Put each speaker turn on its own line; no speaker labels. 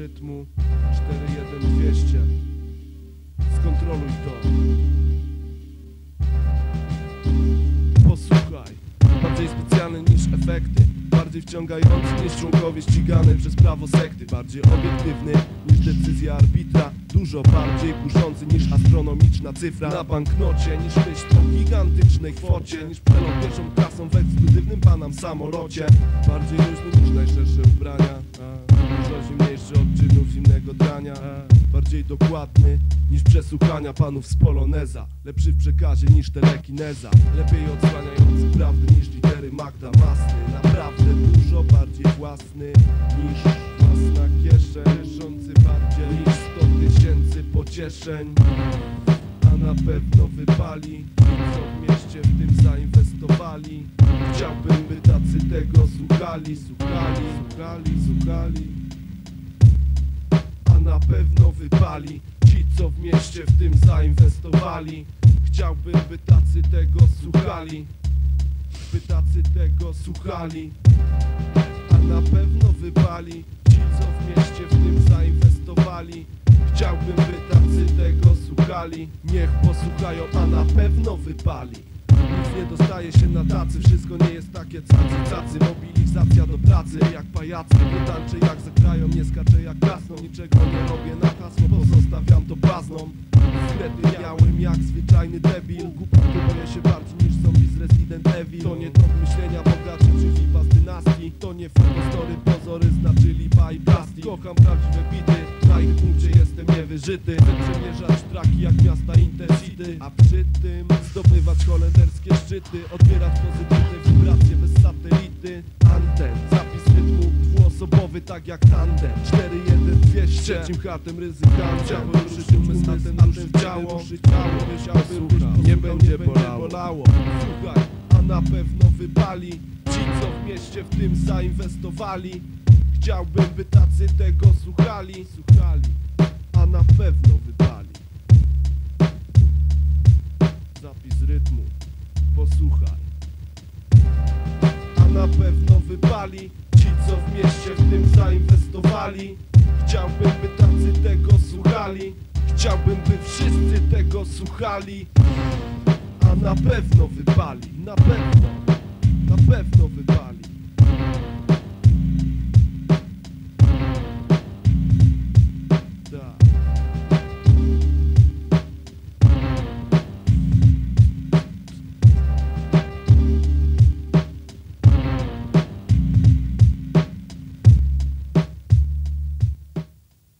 rytmu 41200 Skontroluj to. Posłuchaj. Bardziej specjalny niż efekty Bardziej wciągający niż członkowie ścigane przez prawo sekty. Bardziej obiektywny niż decyzja arbitra. Dużo bardziej kuszący niż astronomiczna cyfra. Na banknocie niż myśl o gigantycznej kwocie Niż przelot pierwszą klasą w ekskluzywnym panam samolocie. Bardziej luźny niż najszersze ubrania. Dużo zimniejszy od czynów zimnego drania. Bardziej dokładny niż przesłuchania panów z Poloneza. Lepszy w przekazie niż telekineza. Lepiej odsłaniający prawdy Magda Masny Naprawdę dużo bardziej własny niż własna kieszeń Cieszący bardziej niż 100 tysięcy pocieszeń. A na pewno wypali co w mieście w tym zainwestowali. Chciałbym by tacy tego słuchali Słuchali, słuchali, słuchali. A na pewno wypali Ci co w mieście w tym zainwestowali. Chciałbym by tacy tego słuchali By tacy tego słuchali. A na pewno wypali Ci co w mieście w tym zainwestowali. Chciałbym by tacy tego słuchali. Niech posłuchają, a na pewno wypali. Nic nie dostaje się na tacy, wszystko nie jest takie cacy, cacy. Mobilizacja do pracy jak pajacy Nie tańczę jak zagrają, nie skaczę jak klasną Niczego nie robię na hasło, pozostawiam to bazną. Skrety miałem jak zwyczajny debil. Głupoty boję się bardziej nie fotostory, pozory znaczy lipa i plastik Kocham prawdziwe bity, na ich punkcie jestem niewyżyty. Chcę przemierzać traki jak miasta Intercity A przy tym zdobywać holenderskie szczyty. Odbierać pozytywne wibracje bez satelity. Anten, zapis rytmu dwuosobowy tak jak tandem. 4-1-200 Trzecim hatem ryzykantem. Ruszyć umysł na ten ruszyć działo Ruszyć ciało, Słucham, nie będzie bolało. Słuchaj, a na pewno wypali co w mieście w tym zainwestowali. Chciałbym by tacy tego słuchali. Słuchali, a na pewno wypali Zapis rytmu, posłuchaj. A na pewno wypali. Ci co w mieście w tym zainwestowali. Chciałbym by tacy tego słuchali. Chciałbym by wszyscy tego słuchali. A na pewno wypali, na pewno Na pewno wypali